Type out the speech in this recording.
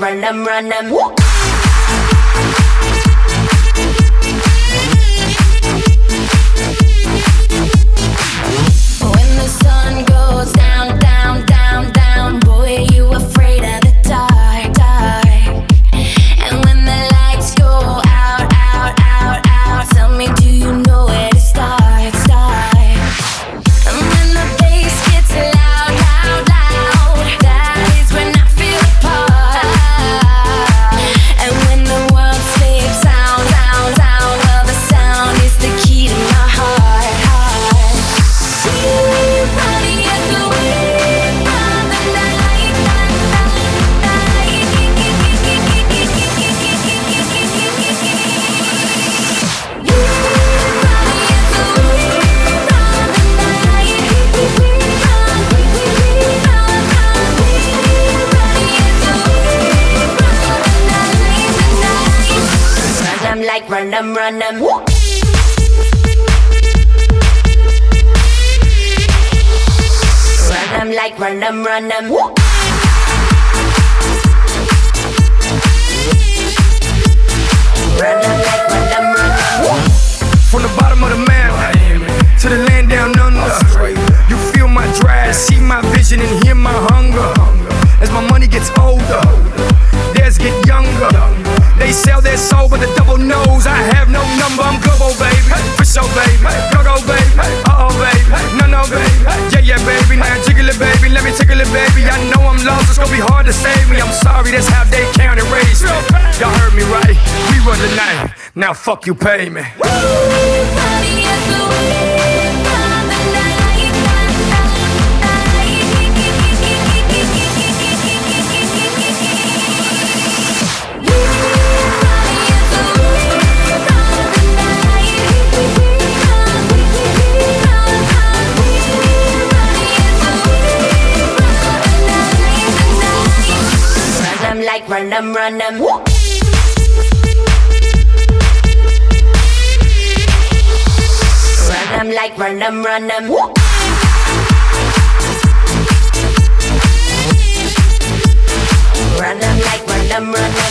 run them, run them. Run them, run them. Run them like run them, run them. Run them like run them, run them. From the bottom of the map to the land down under. You feel my drive, see my vision, and hear my hunger. As my money gets older. Their soul, but the double knows I have no number. I'm global, baby. For sure, baby. Go, go, baby. Uh oh, baby. No, no, baby. Yeah, yeah, baby. Now jiggle it, baby. Let me tickle it, baby. I know I'm lost. It's gonna be hard to save me. I'm sorry, that's how they count and raise me. Y'all heard me right. We run the night. Now fuck you, pay me. Running them like run them, run them. Run them like run them, run them. Run them like run them, run them.